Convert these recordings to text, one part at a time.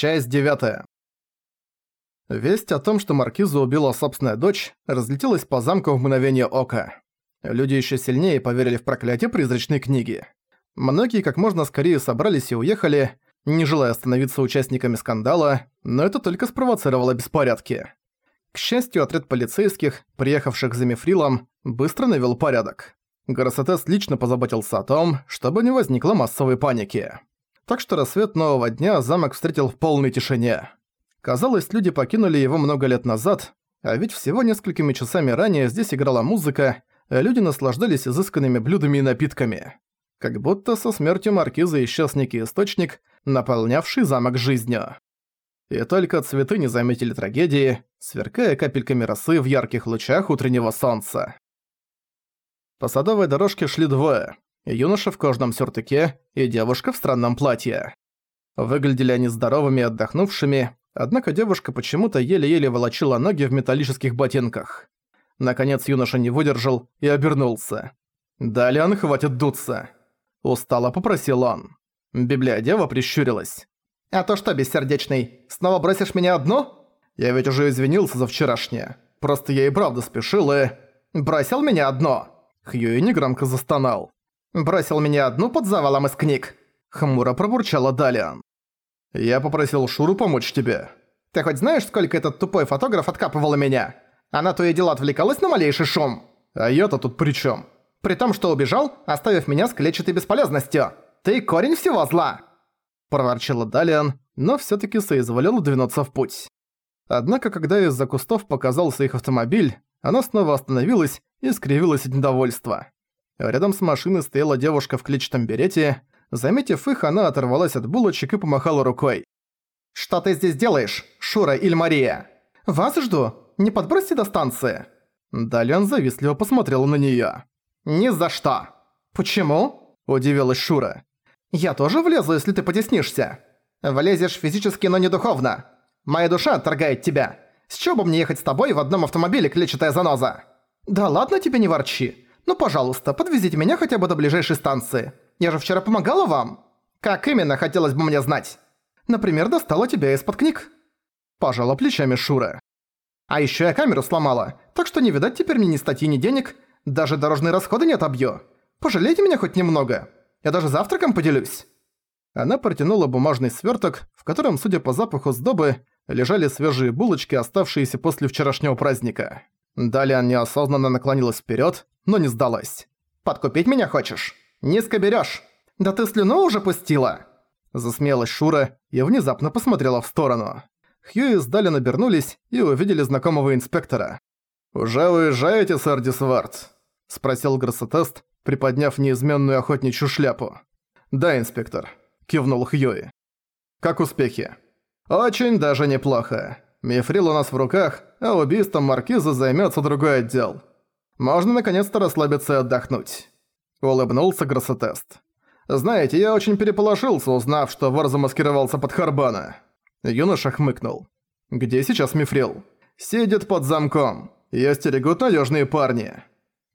Часть 9. Весть о том, что Маркиза убила собственная дочь, разлетелась по замку в мгновение ока. Люди еще сильнее поверили в проклятие призрачной книги. Многие как можно скорее собрались и уехали, не желая становиться участниками скандала, но это только спровоцировало беспорядки. К счастью, отряд полицейских, приехавших за Мифрилом, быстро навел порядок. Горосотес лично позаботился о том, чтобы не возникло массовой паники так что рассвет нового дня замок встретил в полной тишине. Казалось, люди покинули его много лет назад, а ведь всего несколькими часами ранее здесь играла музыка, а люди наслаждались изысканными блюдами и напитками. Как будто со смертью маркиза исчез некий источник, наполнявший замок жизнью. И только цветы не заметили трагедии, сверкая капельками росы в ярких лучах утреннего солнца. По садовой дорожке шли двое юноша в кожаном сюртуке и девушка в странном платье. Выглядели они здоровыми и отдохнувшими, однако девушка почему-то еле-еле волочила ноги в металлических ботинках. Наконец юноша не выдержал и обернулся. «Далее он хватит дуться», – устало попросил он. Библиодева прищурилась. «А то что, бессердечный, снова бросишь меня одну?» «Я ведь уже извинился за вчерашнее. Просто я и правда спешил и...» «Бросил меня одно!» Хьюи негромко застонал. Бросил меня одну под завалом из книг. Хмуро пробурчала Далиан. Я попросил Шуру помочь тебе. Ты хоть знаешь, сколько этот тупой фотограф откапывал меня? Она то и дело отвлекалась на малейший шум. А я-то тут при чем? При том, что убежал, оставив меня с клетчатой бесполезностью. Ты корень всего зла. Проворчала Далиан, но все таки соизволила двинуться в путь. Однако, когда из-за кустов показался их автомобиль, она снова остановилась и скривилась от недовольства. Рядом с машиной стояла девушка в клетчатом берете. Заметив их, она оторвалась от булочек и помахала рукой. «Что ты здесь делаешь, Шура или Мария?» «Вас жду. Не подбросьте до станции». Далян завистливо посмотрела на неё. «Ни за что». «Почему?» – удивилась Шура. «Я тоже влезу, если ты потеснишься». «Влезешь физически, но не духовно. Моя душа отторгает тебя. С чего бы мне ехать с тобой в одном автомобиле, клетчатая заноза?» «Да ладно тебе не ворчи. Ну, пожалуйста, подвезите меня хотя бы до ближайшей станции. Я же вчера помогала вам. Как именно, хотелось бы мне знать. Например, достала тебя из-под книг. Пожала плечами Шура. А ещё я камеру сломала, так что не видать теперь мне ни статьи, ни денег. Даже дорожные расходы не отобью. Пожалейте меня хоть немного. Я даже завтраком поделюсь». Она протянула бумажный свёрток, в котором, судя по запаху сдобы, лежали свежие булочки, оставшиеся после вчерашнего праздника. Далее неосознанно наклонилась вперед, но не сдалась. «Подкупить меня хочешь? Низко берешь. Да ты слюну уже пустила!» Засмеялась Шура и внезапно посмотрела в сторону. Хью и Далин обернулись и увидели знакомого инспектора. «Уже уезжаете, сэр Дисвард?» – спросил Гроссетест, приподняв неизменную охотничью шляпу. «Да, инспектор», – кивнул Хьюи. «Как успехи?» «Очень даже неплохо. Мифрил у нас в руках, а убийством Маркиза займется другой отдел. Можно наконец-то расслабиться и отдохнуть. Улыбнулся Гроссетест. Знаете, я очень переполошился, узнав, что вор замаскировался под Харбана. Юноша хмыкнул. Где сейчас Мифрил? Сидит под замком. Её стерегут надёжные парни.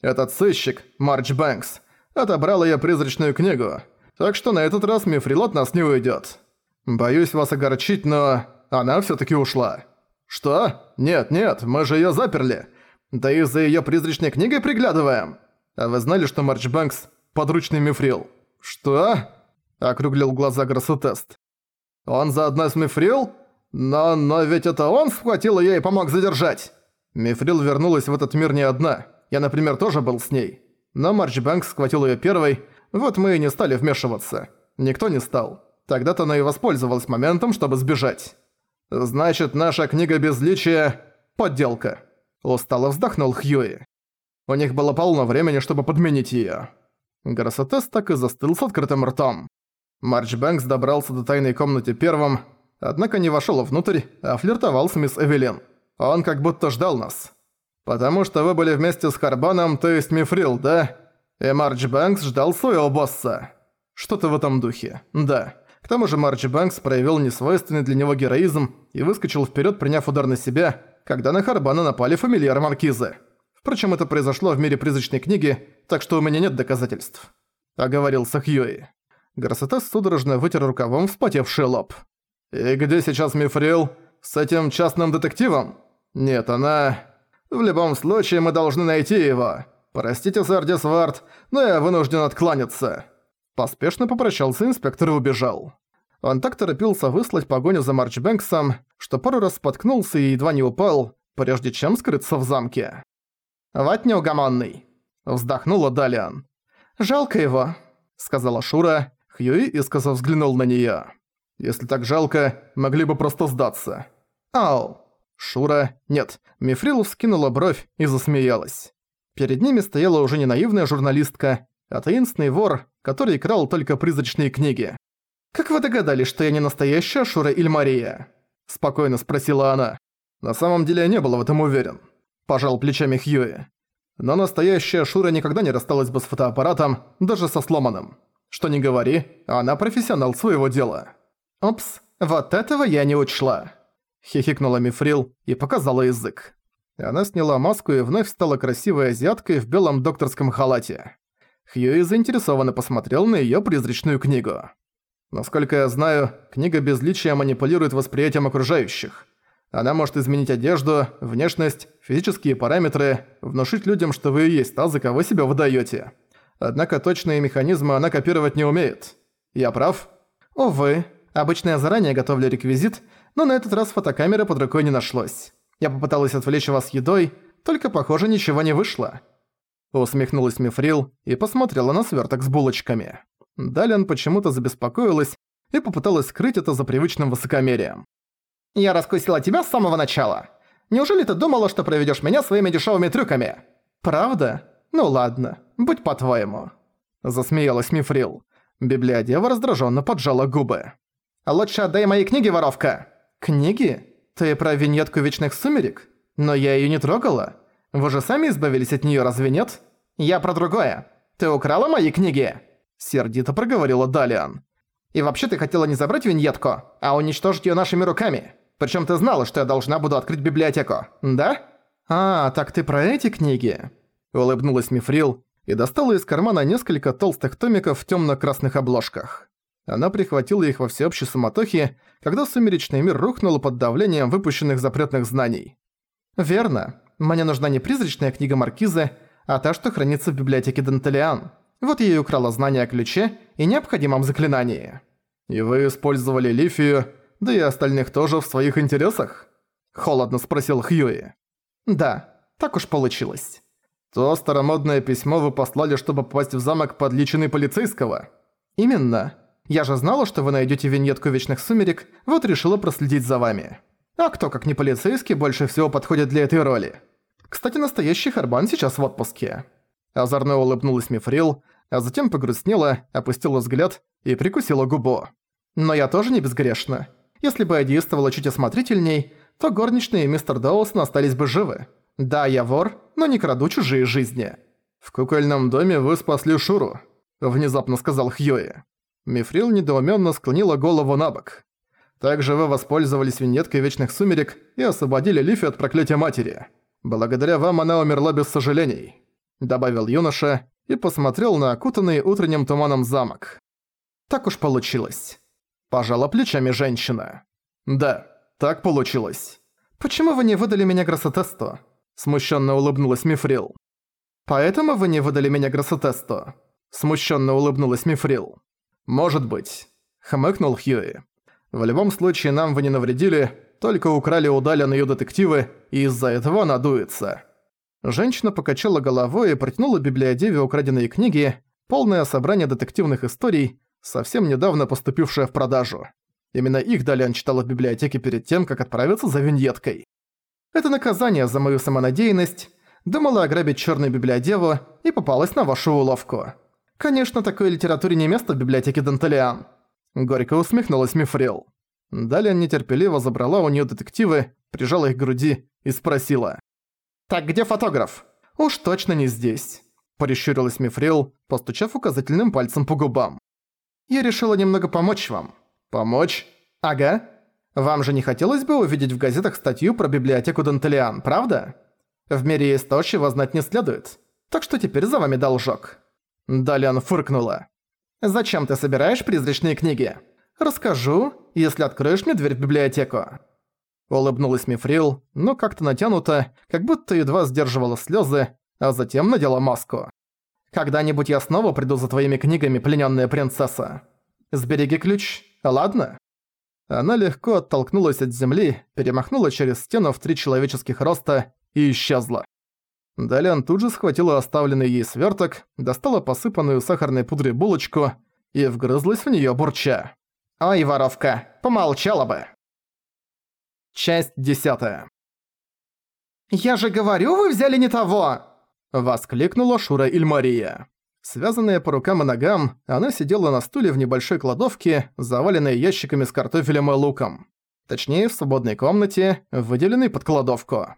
Этот сыщик, Марч Бэнкс, отобрал её призрачную книгу, так что на этот раз Мифрил от нас не уйдёт. Боюсь вас огорчить, но она всё-таки ушла. «Что? Нет, нет, мы же её заперли. Да и за её призрачной книгой приглядываем. А вы знали, что Марчбэнкс – подручный мифрил?» «Что?» – округлил глаза Гроссетест. «Он заодно с мифрил? Но, но ведь это он схватил её и помог задержать!» Мифрил вернулась в этот мир не одна. Я, например, тоже был с ней. Но Марчбэнкс схватил её первой, вот мы и не стали вмешиваться. Никто не стал. Тогда-то она и воспользовалась моментом, чтобы сбежать. «Значит, наша книга безличия – подделка», – устало вздохнул Хьюи. У них было полно времени, чтобы подменить её. Гроссотес так и застыл с открытым ртом. Марч Бэнкс добрался до тайной комнаты первым, однако не вошёл внутрь, а флиртовал с мисс Эвелин. Он как будто ждал нас. «Потому что вы были вместе с Харбаном, то есть Мифрил, да? И Марч Бэнкс ждал своего босса. Что-то в этом духе, да». Тому же Марч Бэнкс проявил несвойственный для него героизм и выскочил вперед, приняв удар на себя, когда на Харбана напали фамильяр Маркизы. Впрочем, это произошло в мире призрачной книги, так что у меня нет доказательств. Оговорился Хьюи. Гроссетес судорожно вытер рукавом вспотевший лоб. «И где сейчас Мифрил? С этим частным детективом? Нет, она... В любом случае мы должны найти его. Простите, сэр Десвард, но я вынужден откланяться». Поспешно попрощался инспектор и убежал. Он так торопился выслать погоню за Марчбэнксом, что пару раз споткнулся и едва не упал, прежде чем скрыться в замке. «Вот неугомонный!» – вздохнула Далиан. «Жалко его», – сказала Шура. Хьюи искоса взглянул на неё. «Если так жалко, могли бы просто сдаться». «Ау!» Шура... Нет, Мифрил вскинула бровь и засмеялась. Перед ними стояла уже не наивная журналистка, а таинственный вор, который крал только призрачные книги. «Как вы догадались, что я не настоящая Шура Ильмария?» Спокойно спросила она. На самом деле я не был в этом уверен. Пожал плечами Хьюи. Но настоящая Шура никогда не рассталась бы с фотоаппаратом, даже со сломанным. Что не говори, она профессионал своего дела. «Опс, вот этого я не учла!» Хихикнула Мифрил и показала язык. Она сняла маску и вновь стала красивой азиаткой в белом докторском халате. Хьюи заинтересованно посмотрел на её призрачную книгу. Насколько я знаю, книга безличия манипулирует восприятием окружающих. Она может изменить одежду, внешность, физические параметры, внушить людям, что вы и есть та, за кого себя выдаёте. Однако точные механизмы она копировать не умеет. Я прав? Увы. Обычно я заранее готовлю реквизит, но на этот раз фотокамеры под рукой не нашлось. Я попыталась отвлечь вас едой, только, похоже, ничего не вышло. Усмехнулась Мифрил и посмотрела на сверток с булочками. Далин почему-то забеспокоилась и попыталась скрыть это за привычным высокомерием. «Я раскусила тебя с самого начала. Неужели ты думала, что проведёшь меня своими дешёвыми трюками?» «Правда? Ну ладно, будь по-твоему». Засмеялась Мифрил. Библиодева раздражённо поджала губы. «Лучше отдай мои книги, воровка!» «Книги? Ты про виньетку Вечных Сумерек? Но я её не трогала. Вы же сами избавились от неё, разве нет?» «Я про другое. Ты украла мои книги?» Сердито проговорила Далиан. «И вообще ты хотела не забрать виньетку, а уничтожить её нашими руками. Причём ты знала, что я должна буду открыть библиотеку, да?» «А, так ты про эти книги?» Улыбнулась Мифрил и достала из кармана несколько толстых томиков в тёмно-красных обложках. Она прихватила их во всеобщей суматохе, когда сумеречный мир рухнул под давлением выпущенных запретных знаний. «Верно. Мне нужна не призрачная книга Маркизы, а та, что хранится в библиотеке Дантелиан. Вот я и украла знания о ключе и необходимом заклинании. И вы использовали Лифию, да и остальных тоже в своих интересах? Холодно спросил Хьюи. Да, так уж получилось. То старомодное письмо вы послали, чтобы попасть в замок под личиной полицейского? Именно. Я же знала, что вы найдете виньетку Вечных Сумерек, вот решила проследить за вами. А кто, как не полицейский, больше всего подходит для этой роли? Кстати, настоящий Харбан сейчас в отпуске. Озорно улыбнулась Мифрил, а затем погрустнела, опустила взгляд и прикусила губу. «Но я тоже не безгрешна. Если бы я действовала чуть осмотрительней, то горничные и мистер Доусон остались бы живы. Да, я вор, но не краду чужие жизни». «В кукольном доме вы спасли Шуру», — внезапно сказал Хьюи. Мифрил недоуменно склонила голову на бок. «Также вы воспользовались виньеткой Вечных Сумерек и освободили Лифи от проклятия матери. Благодаря вам она умерла без сожалений», — добавил юноша и посмотрел на окутанный утренним туманом замок. «Так уж получилось». Пожала плечами женщина. «Да, так получилось». «Почему вы не выдали меня Гроссотесту?» Смущенно улыбнулась Мифрил. «Поэтому вы не выдали меня Гроссотесту?» Смущенно улыбнулась Мифрил. «Может быть», — хмыкнул Хьюи. «В любом случае нам вы не навредили, только украли у Далян её детективы, и из-за этого надуется». Женщина покачала головой и протянула библиодеве украденные книги, полное собрание детективных историй, совсем недавно поступившее в продажу. Именно их Далян читала в библиотеке перед тем, как отправиться за виньеткой. Это наказание за мою самонадеянность. Думала ограбить черную библиодеву и попалась на вашу уловку. Конечно, такой литературе не место в библиотеке Данталиан. Горько усмехнулась Мифрил. Далее нетерпеливо забрала у нее детективы, прижала их к груди и спросила. «Так где фотограф?» «Уж точно не здесь», – прищурилась Мифрил, постучав указательным пальцем по губам. «Я решила немного помочь вам». «Помочь?» «Ага. Вам же не хотелось бы увидеть в газетах статью про библиотеку Дантелиан, правда? В мире есть то, чего знать не следует. Так что теперь за вами должок». Далян фыркнула. «Зачем ты собираешь призрачные книги?» «Расскажу, если откроешь мне дверь в библиотеку». Улыбнулась Мифрил, но как-то натянуто, как будто едва сдерживала слезы, а затем надела маску. «Когда-нибудь я снова приду за твоими книгами, пленённая принцесса. Сбереги ключ, ладно?» Она легко оттолкнулась от земли, перемахнула через стену в три человеческих роста и исчезла. Далян тут же схватила оставленный ей сверток, достала посыпанную сахарной пудрой булочку и вгрызлась в нее бурча. «Ой, воровка, помолчала бы!» Часть десятая. «Я же говорю, вы взяли не того!» Воскликнула Шура Ильмария. Связанная по рукам и ногам, она сидела на стуле в небольшой кладовке, заваленной ящиками с картофелем и луком. Точнее, в свободной комнате, выделенной под кладовку.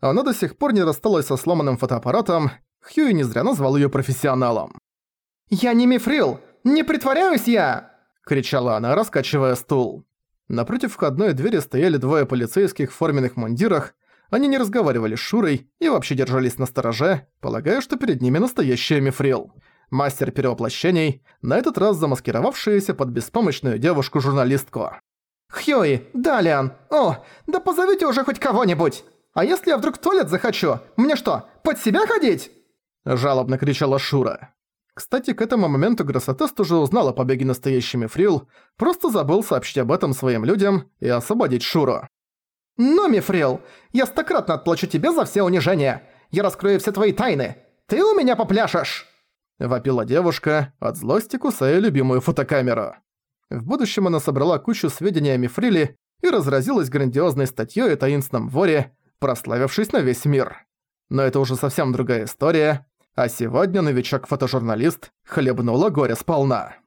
Она до сих пор не рассталась со сломанным фотоаппаратом, Хьюи не зря назвал её профессионалом. «Я не мифрил! Не притворяюсь я!» – кричала она, раскачивая стул. Напротив входной двери стояли двое полицейских в форменных мундирах, они не разговаривали с Шурой и вообще держались на стороже, полагая, что перед ними настоящая мифрил. Мастер перевоплощений, на этот раз замаскировавшаяся под беспомощную девушку-журналистку. «Хьюи, Далиан, о, да позовите уже хоть кого-нибудь! А если я вдруг в туалет захочу, мне что, под себя ходить?» Жалобно кричала Шура. Кстати, к этому моменту Гроссотест уже узнал о побеге настоящей Мифрил, просто забыл сообщить об этом своим людям и освободить Шуру. «Но, Мифрил, я стократно отплачу тебе за все унижения. Я раскрою все твои тайны. Ты у меня попляшешь!» Вопила девушка, от злости кусая любимую фотокамеру. В будущем она собрала кучу сведений о Мифриле и разразилась грандиозной статьей о таинственном воре, прославившись на весь мир. Но это уже совсем другая история, а сегодня новичок-фотожурналист хлебнула горе сполна.